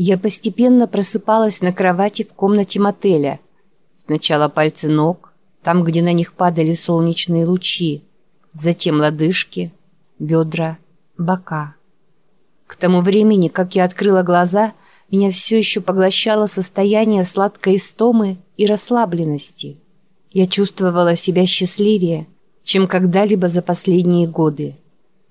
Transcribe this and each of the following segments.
Я постепенно просыпалась на кровати в комнате мотеля. Сначала пальцы ног, там, где на них падали солнечные лучи, затем лодыжки, бедра, бока. К тому времени, как я открыла глаза, меня все еще поглощало состояние сладкой истомы и расслабленности. Я чувствовала себя счастливее, чем когда-либо за последние годы.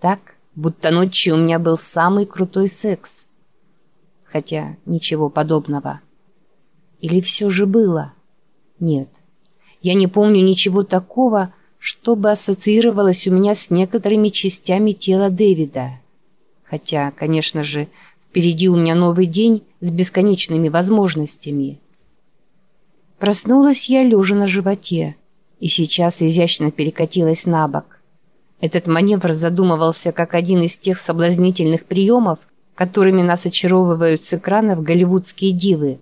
Так, будто ночью у меня был самый крутой секс хотя ничего подобного. Или все же было? Нет. Я не помню ничего такого, что бы ассоциировалось у меня с некоторыми частями тела Дэвида. Хотя, конечно же, впереди у меня новый день с бесконечными возможностями. Проснулась я лежа на животе и сейчас изящно перекатилась на бок. Этот маневр задумывался как один из тех соблазнительных приемов, которыми нас очаровывают с экранов голливудские дивы.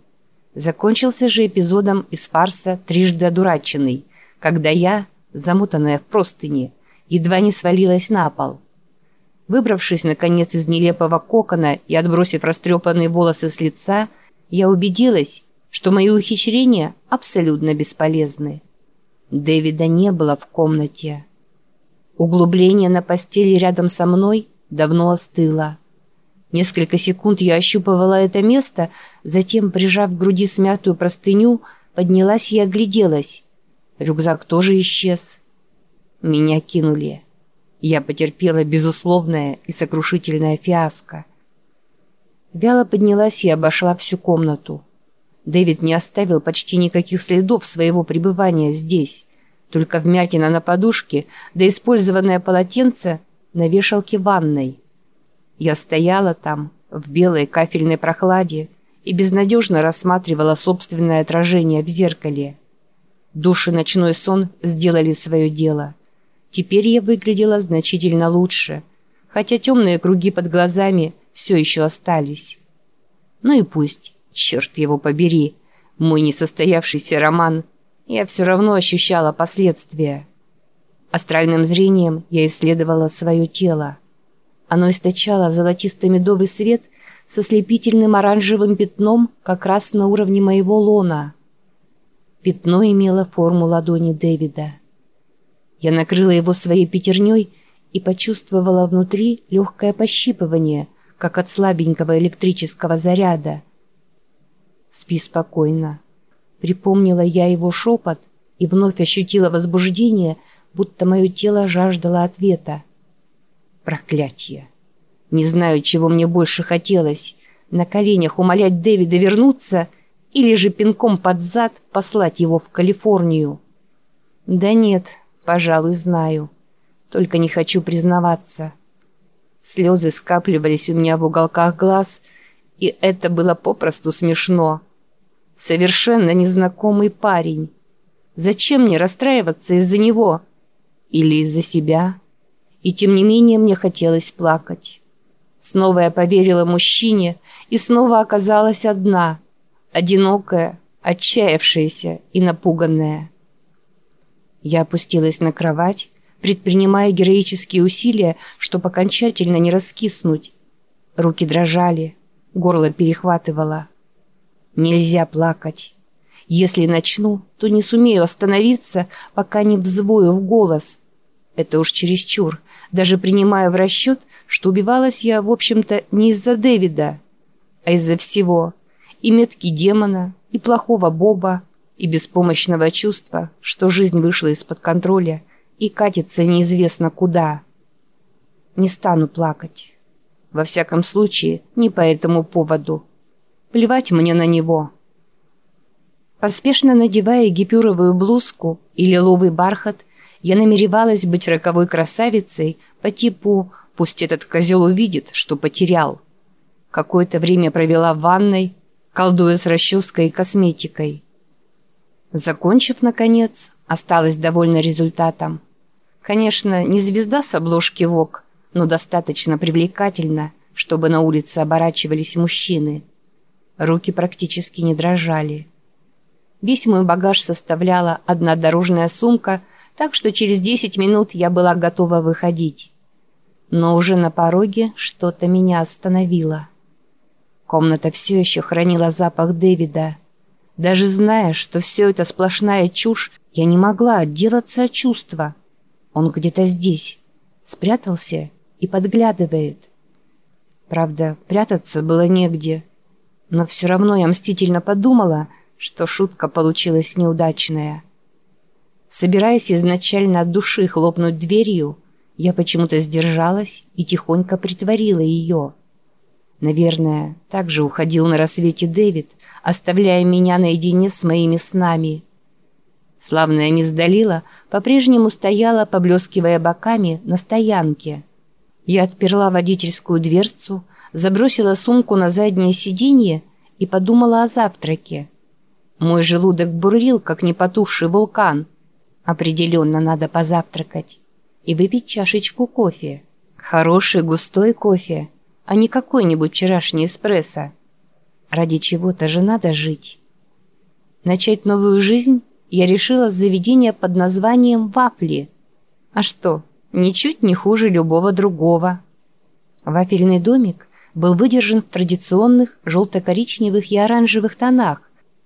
Закончился же эпизодом из фарса «Трижды одураченный», когда я, замутанная в простыни, едва не свалилась на пол. Выбравшись, наконец, из нелепого кокона и отбросив растрепанные волосы с лица, я убедилась, что мои ухищрения абсолютно бесполезны. Дэвида не было в комнате. Углубление на постели рядом со мной давно остыло. Несколько секунд я ощупывала это место, затем, прижав к груди смятую простыню, поднялась и огляделась. Рюкзак тоже исчез. Меня кинули. Я потерпела безусловное и сокрушительное фиаско. Вяло поднялась и обошла всю комнату. Дэвид не оставил почти никаких следов своего пребывания здесь. Только вмятина на подушке, да использованное полотенце на вешалке ванной. Я стояла там, в белой кафельной прохладе, и безнадежно рассматривала собственное отражение в зеркале. Душ и ночной сон сделали свое дело. Теперь я выглядела значительно лучше, хотя темные круги под глазами все еще остались. Ну и пусть, черт его побери, мой несостоявшийся роман, я все равно ощущала последствия. Астральным зрением я исследовала свое тело. Оно источало золотисто-медовый свет со слепительным оранжевым пятном как раз на уровне моего лона. Пятно имело форму ладони Дэвида. Я накрыла его своей пятерней и почувствовала внутри легкое пощипывание, как от слабенького электрического заряда. «Спи спокойно». Припомнила я его шепот и вновь ощутила возбуждение, будто мое тело жаждало ответа. Проклятье. Не знаю, чего мне больше хотелось. На коленях умолять Дэвида вернуться или же пинком под зад послать его в Калифорнию. Да нет, пожалуй, знаю. Только не хочу признаваться. Слезы скапливались у меня в уголках глаз, и это было попросту смешно. Совершенно незнакомый парень. Зачем мне расстраиваться из-за него? Или из-за себя?» И тем не менее мне хотелось плакать. Снова я поверила мужчине и снова оказалась одна, одинокая, отчаявшаяся и напуганная. Я опустилась на кровать, предпринимая героические усилия, чтобы окончательно не раскиснуть. Руки дрожали, горло перехватывало. Нельзя плакать. Если начну, то не сумею остановиться, пока не взвою в голос. Это уж чересчур даже принимая в расчет, что убивалась я, в общем-то, не из-за Дэвида, а из-за всего. И метки демона, и плохого Боба, и беспомощного чувства, что жизнь вышла из-под контроля и катится неизвестно куда. Не стану плакать. Во всяком случае, не по этому поводу. Плевать мне на него. Поспешно надевая гипюровую блузку и лиловый бархат, я намеревалась быть роковой красавицей по типу «пусть этот козел увидит, что потерял». Какое-то время провела в ванной, колдуя с расческой и косметикой. Закончив, наконец, осталась довольна результатом. Конечно, не звезда с обложки ВОК, но достаточно привлекательна, чтобы на улице оборачивались мужчины. Руки практически не дрожали. Весь мой багаж составляла одна дорожная сумка – так что через 10 минут я была готова выходить. Но уже на пороге что-то меня остановило. Комната все еще хранила запах Дэвида. Даже зная, что все это сплошная чушь, я не могла отделаться от чувства. Он где-то здесь, спрятался и подглядывает. Правда, прятаться было негде. Но все равно я мстительно подумала, что шутка получилась неудачная. Собираясь изначально от души хлопнуть дверью, я почему-то сдержалась и тихонько притворила ее. Наверное, так же уходил на рассвете Дэвид, оставляя меня наедине с моими снами. Славная мисс Далила по-прежнему стояла, поблескивая боками, на стоянке. Я отперла водительскую дверцу, забросила сумку на заднее сиденье и подумала о завтраке. Мой желудок бурлил, как непотухший вулкан – Определенно надо позавтракать и выпить чашечку кофе. Хороший густой кофе, а не какой-нибудь вчерашний эспрессо. Ради чего-то же надо жить. Начать новую жизнь я решила с заведения под названием «Вафли». А что, ничуть не хуже любого другого. Вафельный домик был выдержан в традиционных желто-коричневых и оранжевых тонах,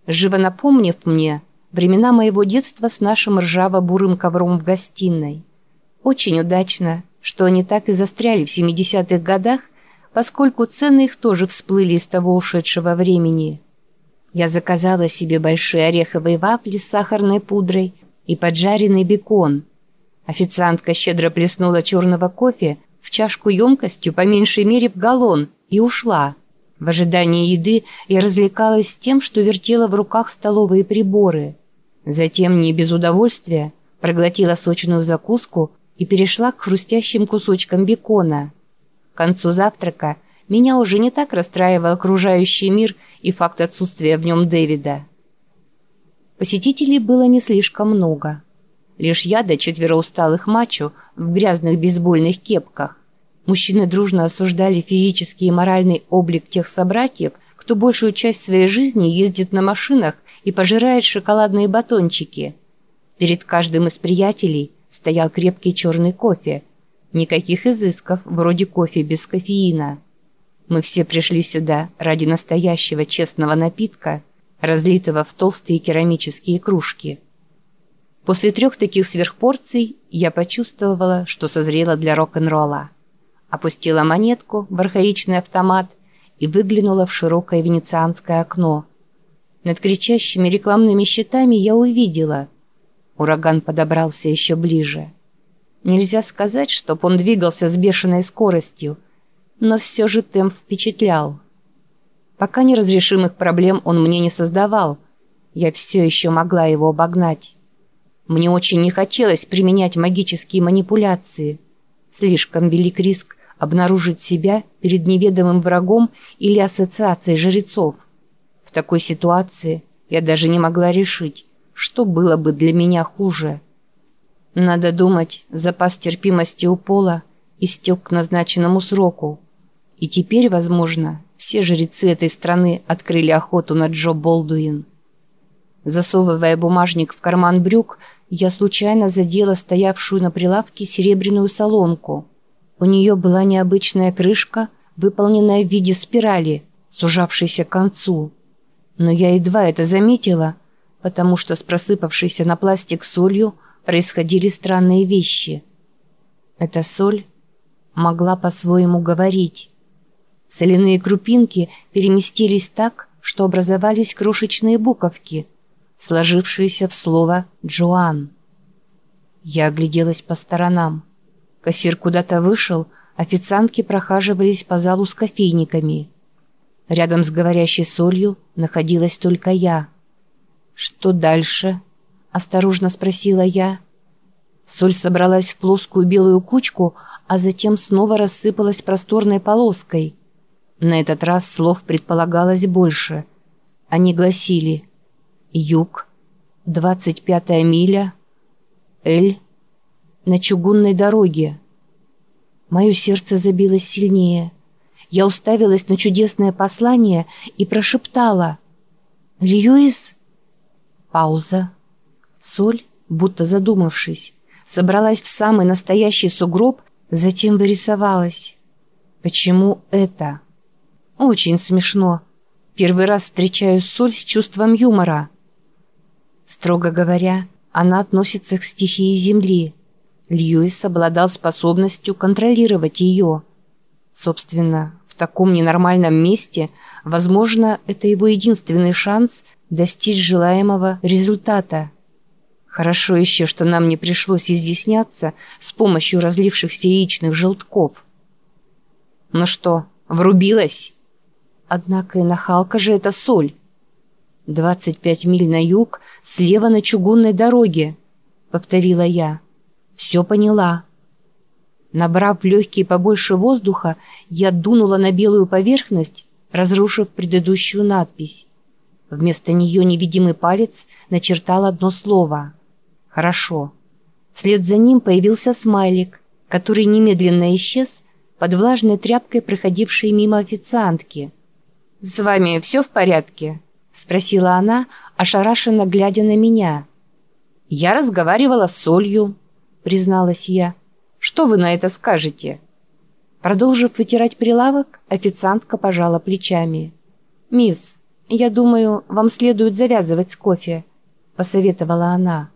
живо напомнив мне – Времена моего детства с нашим ржаво-бурым ковром в гостиной. Очень удачно, что они так и застряли в 70-х годах, поскольку цены их тоже всплыли из того ушедшего времени. Я заказала себе большие ореховые вафли с сахарной пудрой и поджаренный бекон. Официантка щедро плеснула черного кофе в чашку емкостью по меньшей мере в галлон и ушла. В ожидании еды я развлекалась тем, что вертела в руках столовые приборы. Затем, не без удовольствия, проглотила сочную закуску и перешла к хрустящим кусочкам бекона. К концу завтрака меня уже не так расстраивал окружающий мир и факт отсутствия в нем Дэвида. Посетителей было не слишком много. Лишь я да четверо усталых мачо в грязных бейсбольных кепках. Мужчины дружно осуждали физический и моральный облик тех собратьев, кто большую часть своей жизни ездит на машинах и пожирает шоколадные батончики. Перед каждым из приятелей стоял крепкий черный кофе. Никаких изысков, вроде кофе без кофеина. Мы все пришли сюда ради настоящего честного напитка, разлитого в толстые керамические кружки. После трех таких сверхпорций я почувствовала, что созрела для рок-н-ролла опустила монетку в архаичный автомат и выглянула в широкое венецианское окно. Над кричащими рекламными щитами я увидела. Ураган подобрался еще ближе. Нельзя сказать, чтоб он двигался с бешеной скоростью, но все же темп впечатлял. Пока неразрешимых проблем он мне не создавал, я все еще могла его обогнать. Мне очень не хотелось применять магические манипуляции. Слишком велик риск обнаружить себя перед неведомым врагом или ассоциацией жрецов. В такой ситуации я даже не могла решить, что было бы для меня хуже. Надо думать, запас терпимости у Пола истек к назначенному сроку. И теперь, возможно, все жрецы этой страны открыли охоту на Джо Болдуин. Засовывая бумажник в карман брюк, я случайно задела стоявшую на прилавке серебряную солонку – у нее была необычная крышка, выполненная в виде спирали, сужавшейся к концу. Но я едва это заметила, потому что с просыпавшейся на пластик солью происходили странные вещи. Эта соль могла по-своему говорить. Соляные крупинки переместились так, что образовались крошечные буковки, сложившиеся в слово «Джоан». Я огляделась по сторонам. Кассир куда-то вышел, официантки прохаживались по залу с кофейниками. Рядом с говорящей солью находилась только я. «Что дальше?» – осторожно спросила я. Соль собралась в плоскую белую кучку, а затем снова рассыпалась просторной полоской. На этот раз слов предполагалось больше. Они гласили «Юг», «Двадцать пятая миля», «Эль», на чугунной дороге. Мое сердце забилось сильнее. Я уставилась на чудесное послание и прошептала «Льюис?» Пауза. Соль, будто задумавшись, собралась в самый настоящий сугроб, затем вырисовалась. «Почему это?» Очень смешно. Первый раз встречаю соль с чувством юмора. Строго говоря, она относится к стихии Земли. Льюис обладал способностью контролировать ее. Собственно, в таком ненормальном месте, возможно, это его единственный шанс достичь желаемого результата. Хорошо еще, что нам не пришлось изъясняться с помощью разлившихся яичных желтков. Ну что, врубилась? Однако и нахалка же это соль. 25 миль на юг, слева на чугунной дороге, повторила я. Все поняла. Набрав в легкие побольше воздуха, я дунула на белую поверхность, разрушив предыдущую надпись. Вместо нее невидимый палец начертал одно слово. «Хорошо». Вслед за ним появился смайлик, который немедленно исчез под влажной тряпкой проходившей мимо официантки – «С вами все в порядке?» – спросила она, ошарашенно глядя на меня. «Я разговаривала с солью», – призналась я. «Что вы на это скажете?» Продолжив вытирать прилавок, официантка пожала плечами. «Мисс, я думаю, вам следует завязывать с кофе», – посоветовала она.